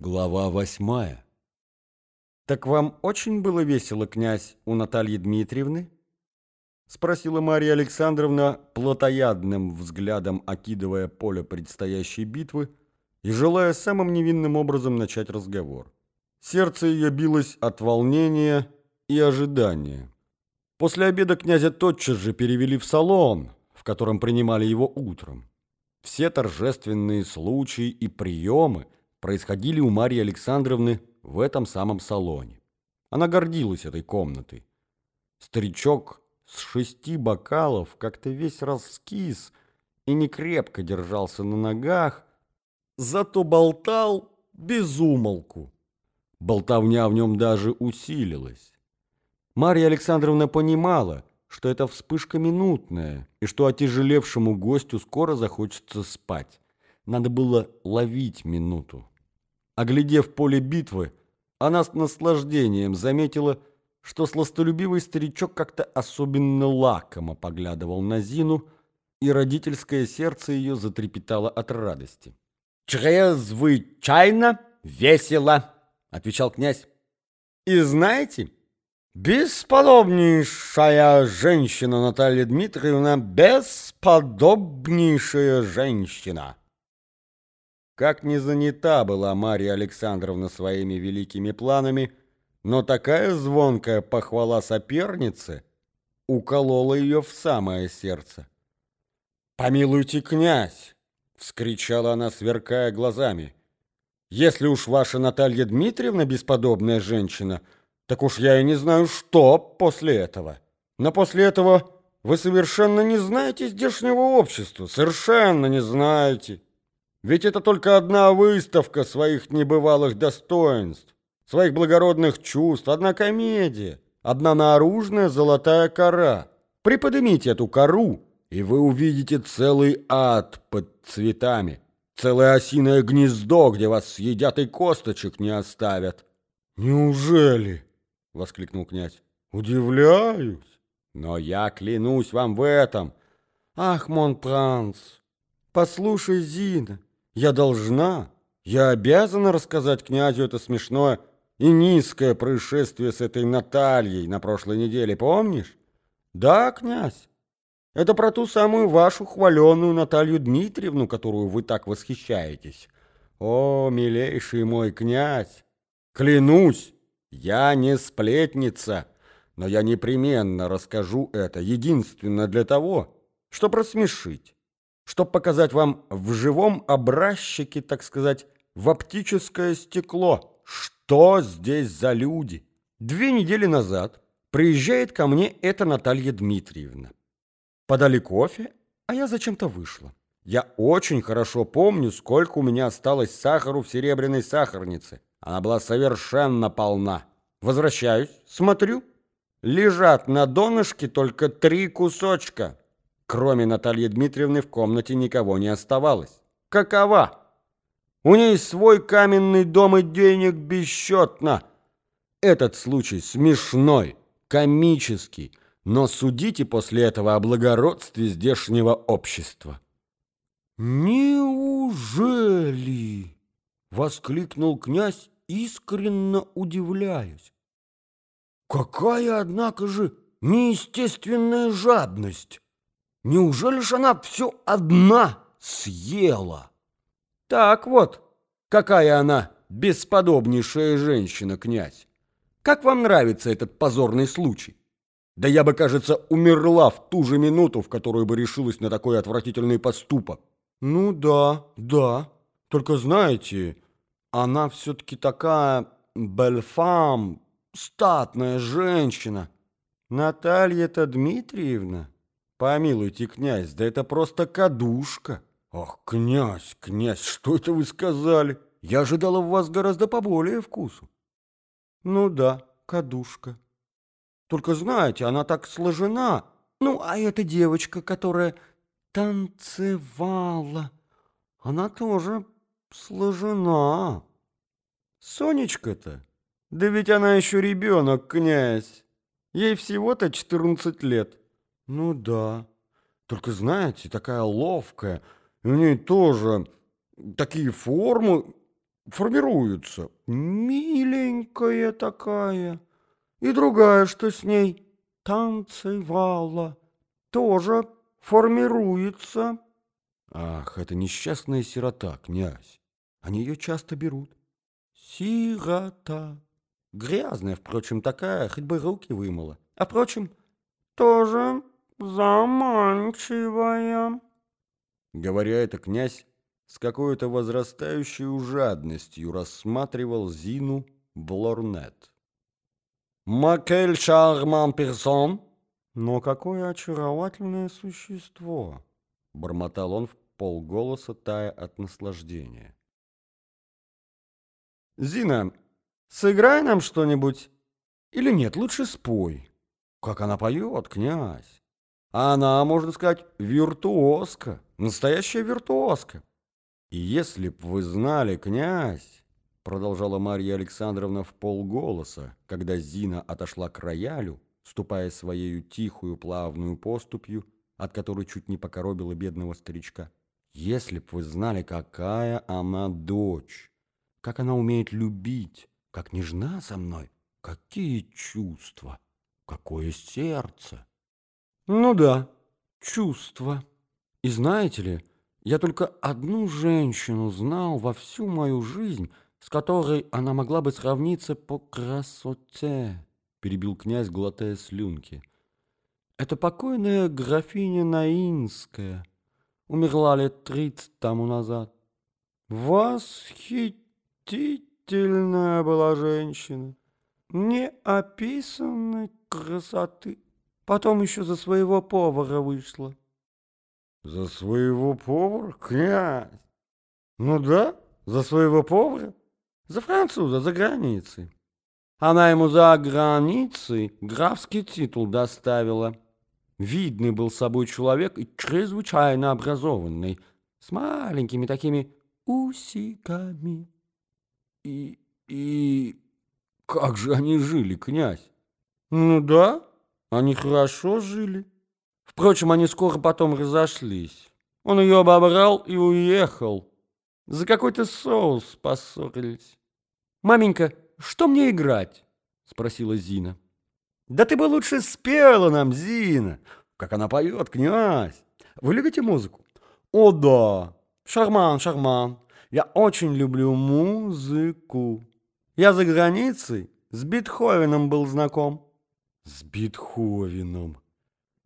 Глава восьмая. «Так вам очень было весело, князь, у Натальи Дмитриевны?» Спросила Марья Александровна, плотоядным взглядом окидывая поле предстоящей битвы и желая самым невинным образом начать разговор. Сердце ее билось от волнения и ожидания. После обеда князя тотчас же перевели в салон, в котором принимали его утром. Все торжественные случаи и приемы – происходили у Марьи Александровны в этом самом салоне. Она гордилась этой комнатой. Старичок с шести бокалов как-то весь раскис и не крепко держался на ногах, зато болтал без умолку. Болтовня в нем даже усилилась. Марья Александровна понимала, что это вспышка минутная, и что отяжелевшему гостю скоро захочется спать. Надо было ловить минуту. Оглядев поле битвы, она с наслаждением заметила, что сластолюбивый старичок как-то особенно лакомо поглядывал на Зину, и родительское сердце ее затрепетало от радости. «Чрезвычайно весело!» — отвечал князь. «И знаете, бесподобнейшая женщина Наталья Дмитриевна, бесподобнейшая женщина!» Как не занята была Марья Александровна своими великими планами, но такая звонкая похвала соперницы уколола ее в самое сердце. «Помилуйте, князь!» — вскричала она, сверкая глазами. «Если уж ваша Наталья Дмитриевна бесподобная женщина, так уж я и не знаю, что после этого. Но после этого вы совершенно не знаете здешнего общества, совершенно не знаете». Ведь это только одна выставка своих небывалых достоинств, своих благородных чувств, одна комедия, одна наружная золотая кора. Приподнимите эту кору, и вы увидите целый ад под цветами, целое осиное гнездо, где вас съедят и косточек не оставят. «Неужели?» — воскликнул князь. «Удивляюсь, но я клянусь вам в этом. Ах, Монпранс, послушай, Зина, я должна, я обязана рассказать князю это смешное и низкое происшествие с этой Натальей на прошлой неделе, помнишь? Да, князь, это про ту самую вашу хваленую Наталью Дмитриевну, которую вы так восхищаетесь. О, милейший мой князь, клянусь, я не сплетница, но я непременно расскажу это единственно для того, чтобы рассмешить чтобы показать вам в живом образчике, так сказать, в оптическое стекло, что здесь за люди. Две недели назад приезжает ко мне эта Наталья Дмитриевна. Подали кофе, а я зачем-то вышла. Я очень хорошо помню, сколько у меня осталось сахару в серебряной сахарнице. Она была совершенно полна. Возвращаюсь, смотрю, лежат на донышке только три кусочка. Кроме Натальи Дмитриевны в комнате никого не оставалось. Какова? У ней свой каменный дом и денег бесчетно. Этот случай смешной, комический, но судите после этого о благородстве здешнего общества. «Неужели?» — воскликнул князь, искренне удивляясь. «Какая, однако же, неестественная жадность!» Неужели ж она все одна съела? Так вот, какая она бесподобнейшая женщина, князь. Как вам нравится этот позорный случай? Да я бы, кажется, умерла в ту же минуту, в которую бы решилась на такой отвратительный поступок. Ну да, да. Только знаете, она все-таки такая бельфам, статная женщина. Наталья-то Дмитриевна. Помилуйте, князь, да это просто кадушка. Ах, князь, князь, что это вы сказали? Я ожидала в вас гораздо поболее вкусу. Ну да, кадушка. Только знаете, она так сложена. Ну, а эта девочка, которая танцевала, она тоже сложена. Сонечка-то? Да ведь она еще ребенок, князь. Ей всего-то четырнадцать лет. Ну да. Только знаете, такая ловкая. И у нее тоже такие формы. формируется. Миленькая такая. И другая, что с ней танцевала, тоже формируется. Ах, это несчастная сирота, князь. Они ее часто берут. Сирота. Грязная, впрочем, такая, хоть бы руки вымыла. А, впрочем, тоже заманчивая. Говоря это, князь с какой-то возрастающей жадностью рассматривал Зину Блорнет. «Макель шарман персон!» «Но какое очаровательное существо!» Бормотал он в полголоса, тая от наслаждения. «Зина, сыграй нам что-нибудь. Или нет, лучше спой. Как она поет, князь. Она, можно сказать, виртуозка, настоящая виртуозка. И если б вы знали, князь, продолжала Марья Александровна в полголоса, когда Зина отошла к роялю, ступая своею тихую плавную поступью, от которой чуть не покоробила бедного старичка. Если б вы знали, какая она дочь, как она умеет любить, как нежна со мной, какие чувства, какое сердце. Ну да, чувства. И знаете ли, я только одну женщину знал во всю мою жизнь, с которой она могла бы сравниться по красоте, перебил князь, глотая слюнки. Это покойная графиня Наинская, умерла лет тридцать тому назад. Восхитительная была женщина, неописанной красоты. Потом еще за своего повара вышла. За своего повара, князь? Ну да, за своего повара. За француза, за границей. Она ему за границей графский титул доставила. Видный был собой человек и чрезвычайно образованный, с маленькими такими усиками. И... и... как же они жили, князь? Ну да, они хорошо жили. Впрочем, они скоро потом разошлись. Он ее обобрал и уехал. За какой-то соус поссорились. «Маменька, что мне играть?» — спросила Зина. «Да ты бы лучше спела нам, Зина! Как она поет, князь! Вы любите музыку?» «О да! Шарман, шарман! Я очень люблю музыку. Я за границей с Бетховеном был знаком. С Бетховеном.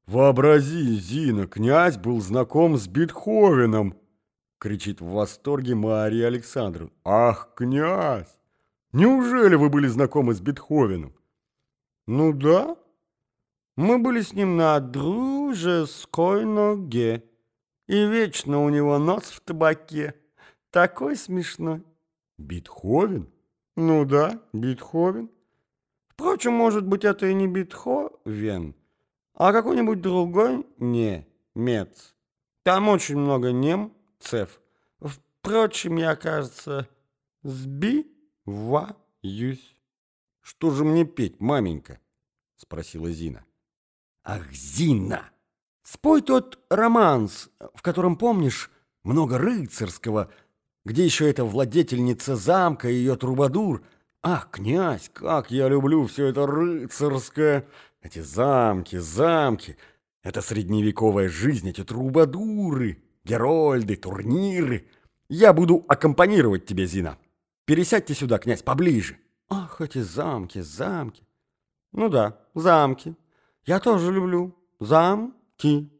Вообрази, Зина, князь был знаком с Бетховеном, кричит в восторге Мария Александровна. Ах, князь, неужели вы были знакомы с Бетховеном? Ну да, мы были с ним на дружеской ноге, и вечно у него нос в табаке. Такой смешной. Бетховен? Ну да, Бетховен. Впрочем, может быть, это и не Бетховен, а какой-нибудь другой немец. Там очень много немцев. Впрочем, я, кажется, сбиваюсь. Что же мне петь, маменька? Спросила Зина. Ах, Зина! Спой тот романс, в котором, помнишь, много рыцарского, где еще эта владетельница замка и ее трубадур? Ах, князь, как я люблю все это рыцарское! Эти замки, замки! Это средневековая жизнь, эти трубадуры, герольды, турниры. Я буду аккомпанировать тебе, Зина. Пересядьте сюда, князь, поближе. Ах, эти замки, замки. Ну да, замки. Я тоже люблю замки.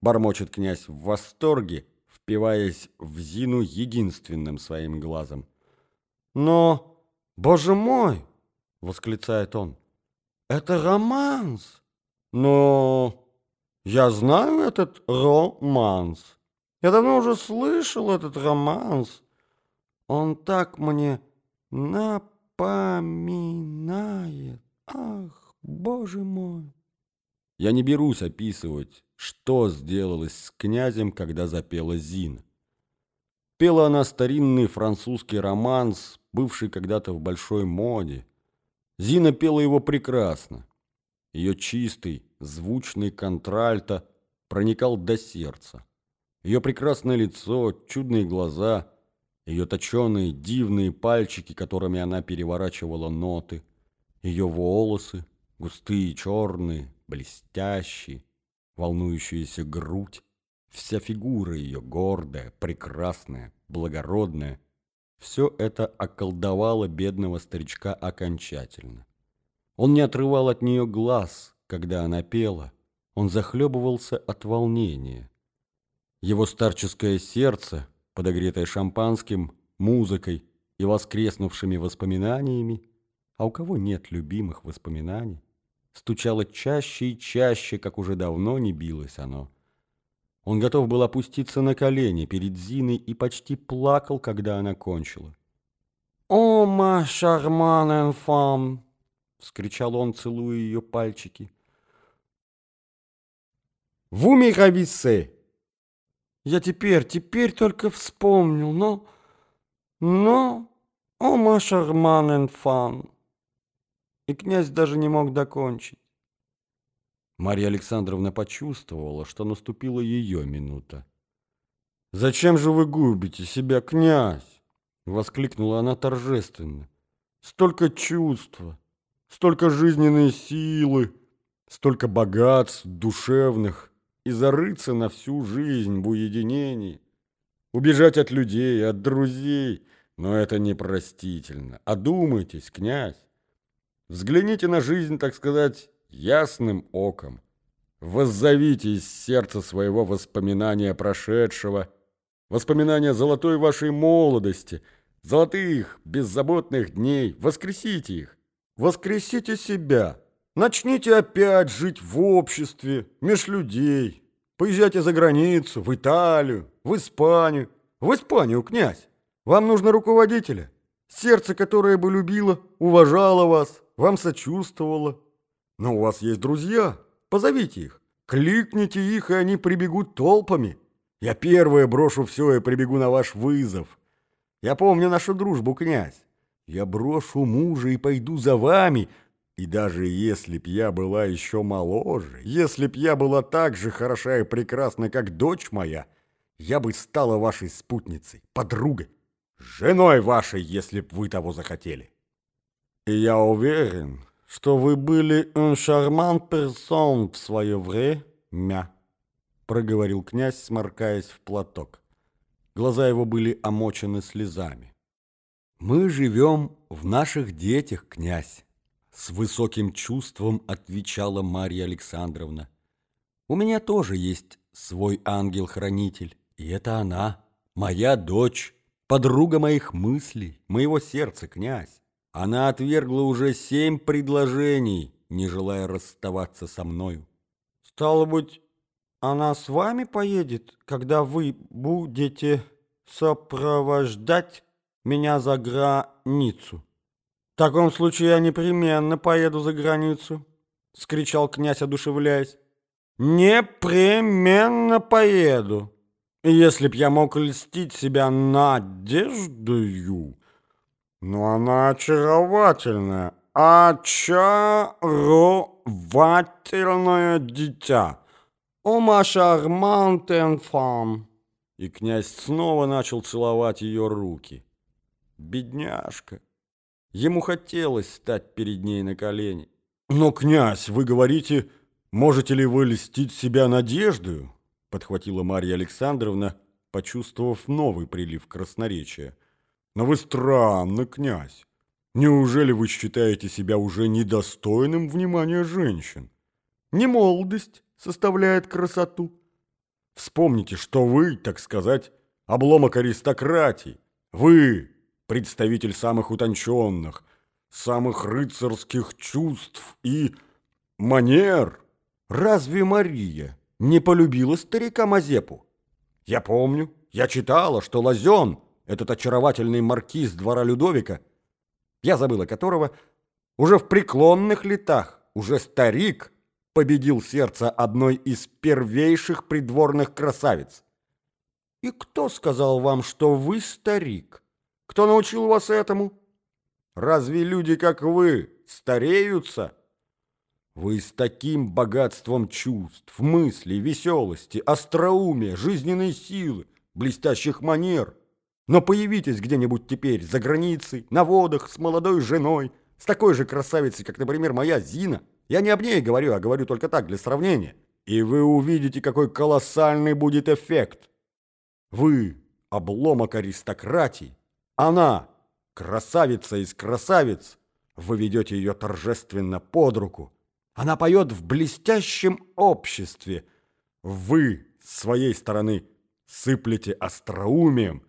Бормочет князь в восторге впиваясь в Зину единственным своим глазом. «Но, боже мой!» — восклицает он. «Это романс! Но я знаю этот романс. Я давно уже слышал этот романс. Он так мне напоминает. Ах, боже мой!» Я не берусь описывать, что сделалось с князем, когда запела Зина. Пела она старинный французский романс, бывший когда-то в большой моде. Зина пела его прекрасно. Ее чистый, звучный контральто проникал до сердца. Ее прекрасное лицо, чудные глаза, ее точеные дивные пальчики, которыми она переворачивала ноты, ее волосы, густые черные, блестящие, волнующаяся грудь, вся фигура ее гордая, прекрасная, благородная, все это околдовало бедного старичка окончательно. Он не отрывал от нее глаз, когда она пела, он захлебывался от волнения. Его старческое сердце, подогретое шампанским, музыкой и воскреснувшими воспоминаниями, а у кого нет любимых воспоминаний, стучало чаще и чаще, как уже давно не билось оно. Он готов был опуститься на колени перед Зиной и почти плакал, когда она кончила. «О, ма шарман энфам!» — вскричал он, целуя ее пальчики. «Вуми рависе!» Я теперь, теперь только вспомнил, но... Но... О, ма шарман энфам! И князь даже не мог докончить. Марья Александровна почувствовала, что наступила ее минута. «Зачем же вы губите себя, князь?» — воскликнула она торжественно. «Столько чувства, столько жизненной силы, столько богатств душевных, и зарыться на всю жизнь в уединении, убежать от людей, от друзей, но это непростительно. Одумайтесь, князь, взгляните на жизнь, так сказать, ясным оком. Воззовите из сердца своего воспоминания прошедшего, воспоминания золотой вашей молодости, золотых, беззаботных дней. Воскресите их. Воскресите себя. Начните опять жить в обществе, меж людей. Поезжайте за границу, в Италию, в Испанию. В Испанию, князь. Вам нужно руководителя. Сердце, которое бы любило, уважало вас, вам сочувствовало. Но у вас есть друзья, позовите их. Кликните их, и они прибегут толпами. Я первое брошу все и прибегу на ваш вызов. Я помню нашу дружбу, князь. Я брошу мужа и пойду за вами. И даже если б я была еще моложе, если б я была так же хороша и прекрасна, как дочь моя, я бы стала вашей спутницей, подругой, женой вашей, если б вы того захотели. И я уверен, что вы были un charmant person в свое время, проговорил князь, сморкаясь в платок. Глаза его были омочены слезами. Мы живем в наших детях, князь, с высоким чувством отвечала Марья Александровна. У меня тоже есть свой ангел-хранитель, и это она, моя дочь, подруга моих мыслей, моего сердца, князь. Она отвергла уже семь предложений, не желая расставаться со мною. Стало быть, она с вами поедет, когда вы будете сопровождать меня за границу? В таком случае я непременно поеду за границу, скричал князь, одушевляясь. Непременно поеду. Если б я мог льстить себя надеждою, но она очаровательная, очаровательное дитя. О, ма шармант фам. И князь снова начал целовать ее руки. Бедняжка. Ему хотелось стать перед ней на колени. «Но, князь, вы говорите, можете ли вы льстить себя надеждою?» подхватила Марья Александровна, почувствовав новый прилив красноречия. Но вы странно, князь. Неужели вы считаете себя уже недостойным внимания женщин? Не молодость составляет красоту. Вспомните, что вы, так сказать, обломок аристократии. Вы представитель самых утонченных, самых рыцарских чувств и манер. Разве Мария не полюбила старика Мазепу? Я помню, я читала, что Лазен этот очаровательный маркиз двора Людовика, я забыла которого, уже в преклонных летах, уже старик, победил сердце одной из первейших придворных красавиц. И кто сказал вам, что вы старик? Кто научил вас этому? Разве люди, как вы, стареются? Вы с таким богатством чувств, мыслей, веселости, остроумия, жизненной силы, блестящих манер – Но появитесь где-нибудь теперь, за границей, на водах, с молодой женой, с такой же красавицей, как, например, моя Зина. Я не об ней говорю, а говорю только так, для сравнения. И вы увидите, какой колоссальный будет эффект. Вы – обломок аристократии. Она – красавица из красавиц. Вы ведете ее торжественно под руку. Она поет в блестящем обществе. Вы, с своей стороны, сыплете остроумием,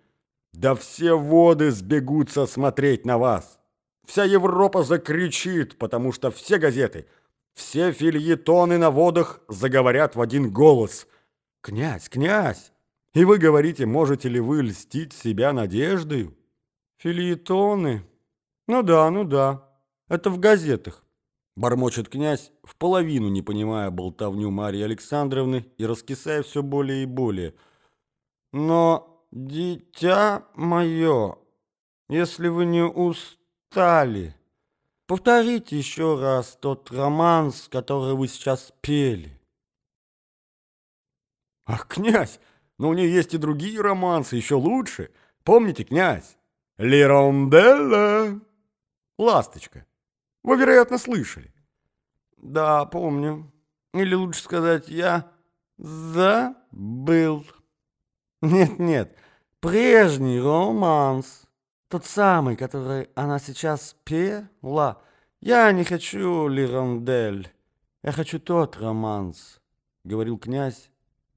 да все воды сбегутся смотреть на вас. Вся Европа закричит, потому что все газеты, все фильетоны на водах заговорят в один голос. «Князь, князь!» И вы говорите, можете ли вы льстить себя надеждой? Фильетоны? Ну да, ну да. Это в газетах. Бормочет князь, в половину не понимая болтовню Марии Александровны и раскисая все более и более. Но «Дитя мое, если вы не устали, повторите еще раз тот романс, который вы сейчас пели». «Ах, князь, но у нее есть и другие романсы, еще лучше. Помните, князь? Лиронделла, ласточка. Вы, вероятно, слышали». «Да, помню. Или лучше сказать, я забыл». Нет-нет, прежний романс. Тот самый, который она сейчас пела. Я не хочу лирондель. Я хочу тот романс, говорил князь,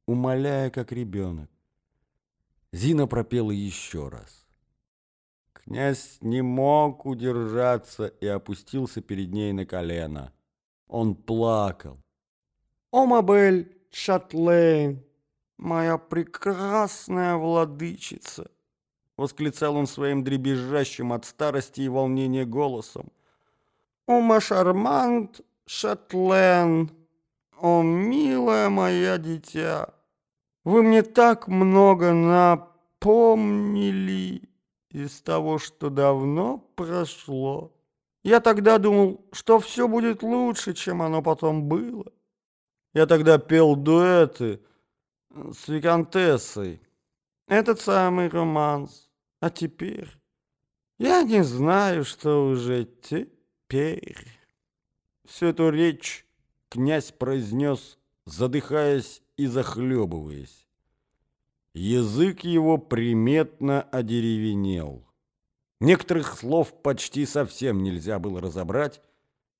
умоляя, как ребенок. Зина пропела еще раз. Князь не мог удержаться и опустился перед ней на колено. Он плакал. «О, Мабель Шатлейн!» «Моя прекрасная владычица!» — восклицал он своим дребезжащим от старости и волнения голосом. «О, машармант Шатлен! О, милая моя дитя! Вы мне так много напомнили из того, что давно прошло. Я тогда думал, что все будет лучше, чем оно потом было. Я тогда пел дуэты» с виконтессой. Этот самый романс. А теперь? Я не знаю, что уже теперь. Всю эту речь князь произнес, задыхаясь и захлебываясь. Язык его приметно одеревенел. Некоторых слов почти совсем нельзя было разобрать.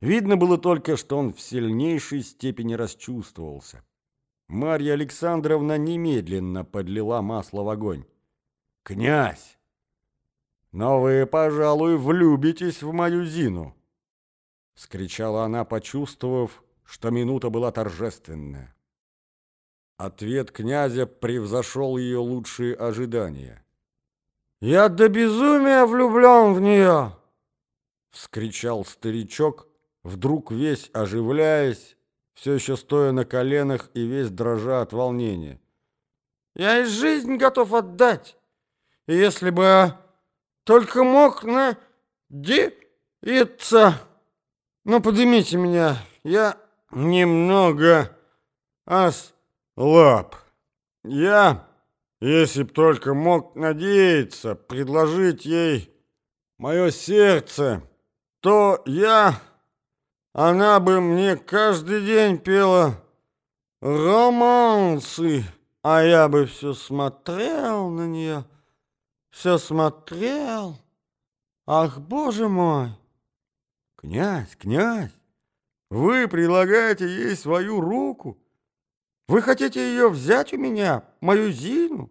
Видно было только, что он в сильнейшей степени расчувствовался. Марья Александровна немедленно подлила масло в огонь. «Князь! Но вы, пожалуй, влюбитесь в мою Зину!» Скричала она, почувствовав, что минута была торжественная. Ответ князя превзошел ее лучшие ожидания. «Я до безумия влюблен в нее!» Вскричал старичок, вдруг весь оживляясь все еще стоя на коленах и весь дрожа от волнения. «Я и жизнь готов отдать, если бы только мог надеяться. Ну, поднимите меня, я немного ослаб. Я, если б только мог надеяться, предложить ей мое сердце, то я...» Она бы мне каждый день пела романсы, а я бы все смотрел на нее, все смотрел. Ах, боже мой! Князь, князь, вы предлагаете ей свою руку? Вы хотите ее взять у меня, мою Зину,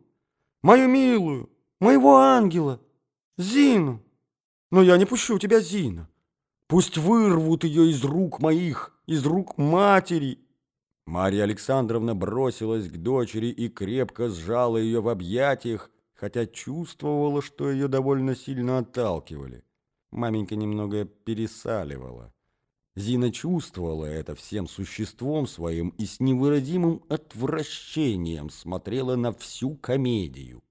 мою милую, моего ангела, Зину? Но я не пущу тебя, Зина. Пусть вырвут ее из рук моих, из рук матери!» Марья Александровна бросилась к дочери и крепко сжала ее в объятиях, хотя чувствовала, что ее довольно сильно отталкивали. Маменька немного пересаливала. Зина чувствовала это всем существом своим и с невыразимым отвращением смотрела на всю комедию.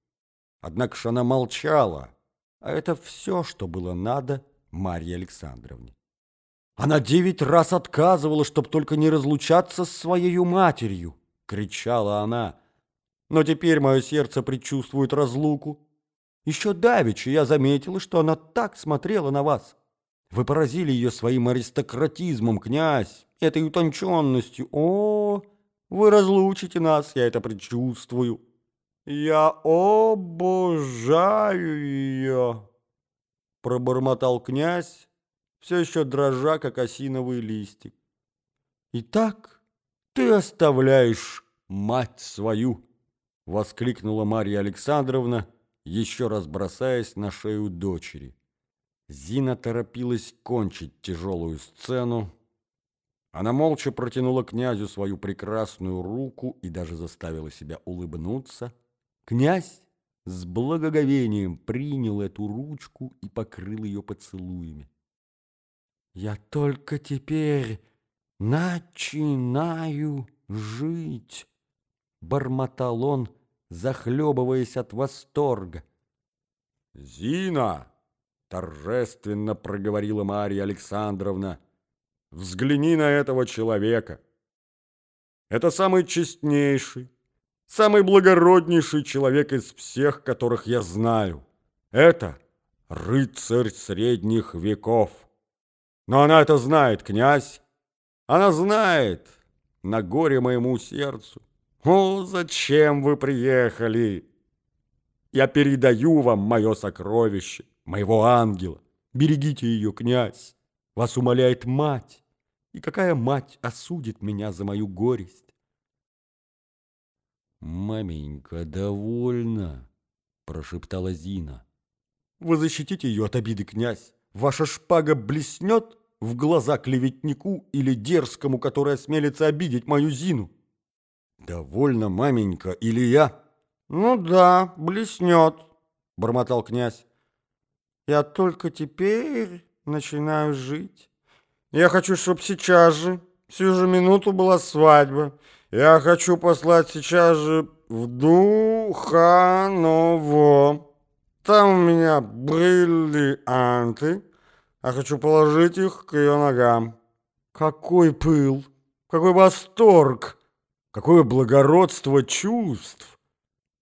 Однако ж она молчала, а это все, что было надо Марье Александровне. Она девять раз отказывала, чтоб только не разлучаться с своей матерью, кричала она. Но теперь мое сердце предчувствует разлуку. Еще давеча я заметила, что она так смотрела на вас. Вы поразили ее своим аристократизмом, князь, этой утонченностью. О, вы разлучите нас, я это предчувствую. Я обожаю ее, пробормотал князь, все еще дрожа, как осиновый листик. Итак, ты оставляешь мать свою, воскликнула Марья Александровна, еще раз бросаясь на шею дочери. Зина торопилась кончить тяжелую сцену. Она молча протянула князю свою прекрасную руку и даже заставила себя улыбнуться. Князь с благоговением принял эту ручку и покрыл ее поцелуями. «Я только теперь начинаю жить», — бормотал он, захлебываясь от восторга. «Зина!» торжественно проговорила Марья Александровна. Взгляни на этого человека. Это самый честнейший, самый благороднейший человек из всех, которых я знаю. Это рыцарь средних веков. Но она это знает, князь. Она знает на горе моему сердцу. О, зачем вы приехали? Я передаю вам мое сокровище моего ангела. Берегите ее, князь. Вас умоляет мать. И какая мать осудит меня за мою горесть? «Маменька, довольна», — прошептала Зина. «Вы защитите ее от обиды, князь. Ваша шпага блеснет в глаза клеветнику или дерзкому, который осмелится обидеть мою Зину». «Довольно, маменька, или я?» «Ну да, блеснет», — бормотал князь. Я только теперь начинаю жить. Я хочу, чтобы сейчас же, всю же минуту была свадьба. Я хочу послать сейчас же в Духаново. Там у меня бриллианты. Я хочу положить их к ее ногам. Какой пыл, какой восторг, какое благородство чувств!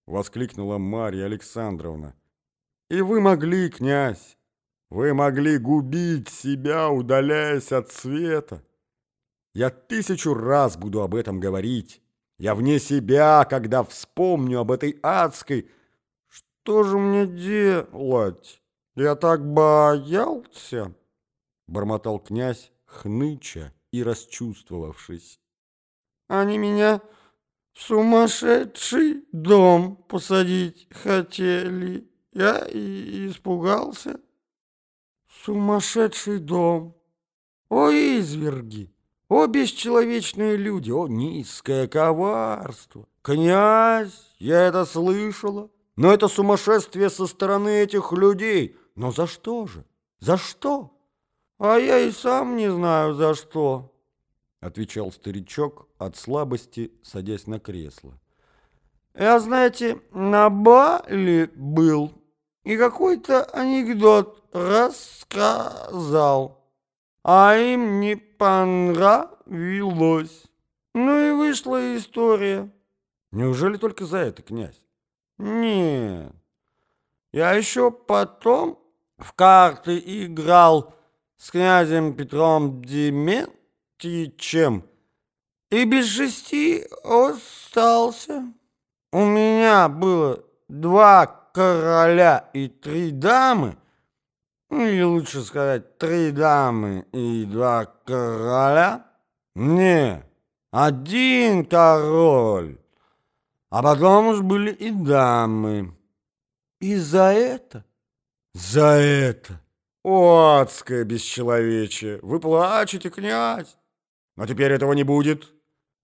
Воскликнула Марья Александровна. И вы могли, князь, вы могли губить себя, удаляясь от света. Я тысячу раз буду об этом говорить. Я вне себя, когда вспомню об этой адской. Что же мне делать? Я так боялся, бормотал князь, хныча и расчувствовавшись. Они меня в сумасшедший дом посадить хотели. Я и испугался. Сумасшедший дом. О, изверги! О, бесчеловечные люди! О, низкое коварство! Князь, я это слышала. Но это сумасшествие со стороны этих людей. Но за что же? За что? А я и сам не знаю, за что, отвечал старичок от слабости, садясь на кресло. Я, знаете, на Бали был и какой-то анекдот рассказал, а им не понравилось. Ну и вышла история. Неужели только за это, князь? Нет. Я еще потом в карты играл с князем Петром Дементьевичем и без шести остался. У меня было два короля и три дамы, или лучше сказать, три дамы и два короля. Не, один король, а потом уж были и дамы. И за это, за это, о, адское бесчеловечие, вы плачете, князь. Но теперь этого не будет.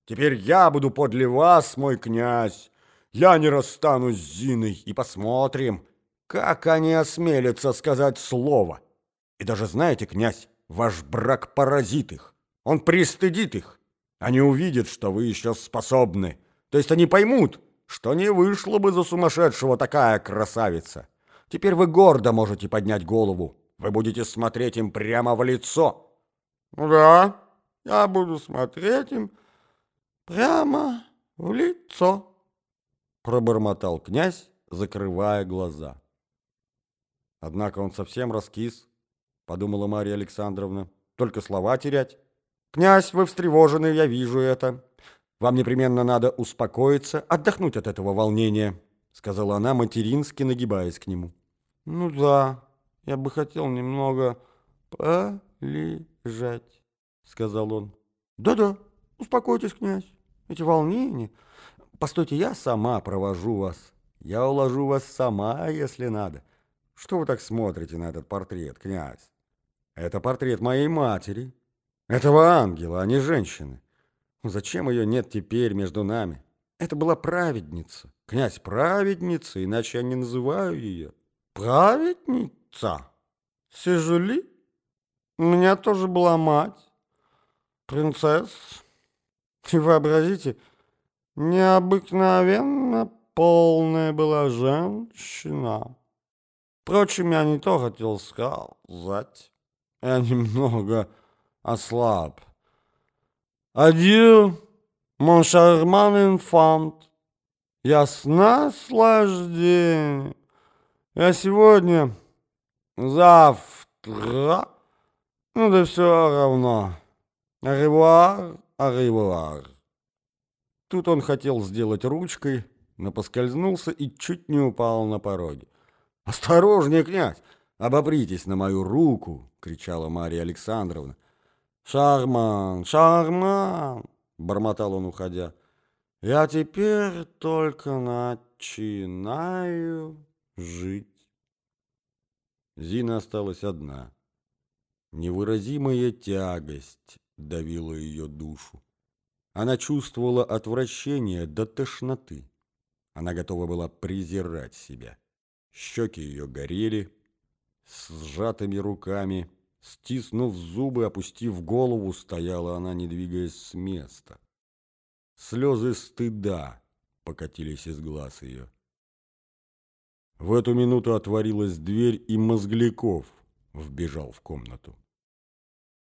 Теперь я буду подле вас, мой князь. Я не расстанусь с Зиной и посмотрим, как они осмелятся сказать слово. И даже знаете, князь, ваш брак поразит их. Он пристыдит их. Они увидят, что вы еще способны. То есть они поймут, что не вышло бы за сумасшедшего такая красавица. Теперь вы гордо можете поднять голову. Вы будете смотреть им прямо в лицо. Ну да, я буду смотреть им прямо в лицо пробормотал князь, закрывая глаза. Однако он совсем раскис, подумала Марья Александровна. Только слова терять. Князь, вы встревожены, я вижу это. Вам непременно надо успокоиться, отдохнуть от этого волнения, сказала она, матерински нагибаясь к нему. Ну да, я бы хотел немного полежать, сказал он. Да-да, успокойтесь, князь. Эти волнения. Постойте, я сама провожу вас. Я уложу вас сама, если надо. Что вы так смотрите на этот портрет, князь? Это портрет моей матери. Этого ангела, а не женщины. Зачем ее нет теперь между нами? Это была праведница. Князь праведница, иначе я не называю ее. Праведница? Сижули? У меня тоже была мать. Принцесса. И вообразите, необыкновенно полная была женщина. Впрочем, я не то хотел сказать. Я немного ослаб. Адью, мон шарман инфант. Я с наслаждением. Я сегодня, завтра, ну да все равно. Аревуар, аревуар. Тут он хотел сделать ручкой, но поскользнулся и чуть не упал на пороге. «Осторожнее, князь! Обопритесь на мою руку!» — кричала Марья Александровна. «Шарман, шарман!» — бормотал он, уходя. «Я теперь только начинаю жить». Зина осталась одна. Невыразимая тягость давила ее душу. Она чувствовала отвращение до тошноты. Она готова была презирать себя. Щеки ее горели, с сжатыми руками, стиснув зубы, опустив голову, стояла она, не двигаясь с места. Слезы стыда покатились из глаз ее. В эту минуту отворилась дверь, и Мозгляков вбежал в комнату.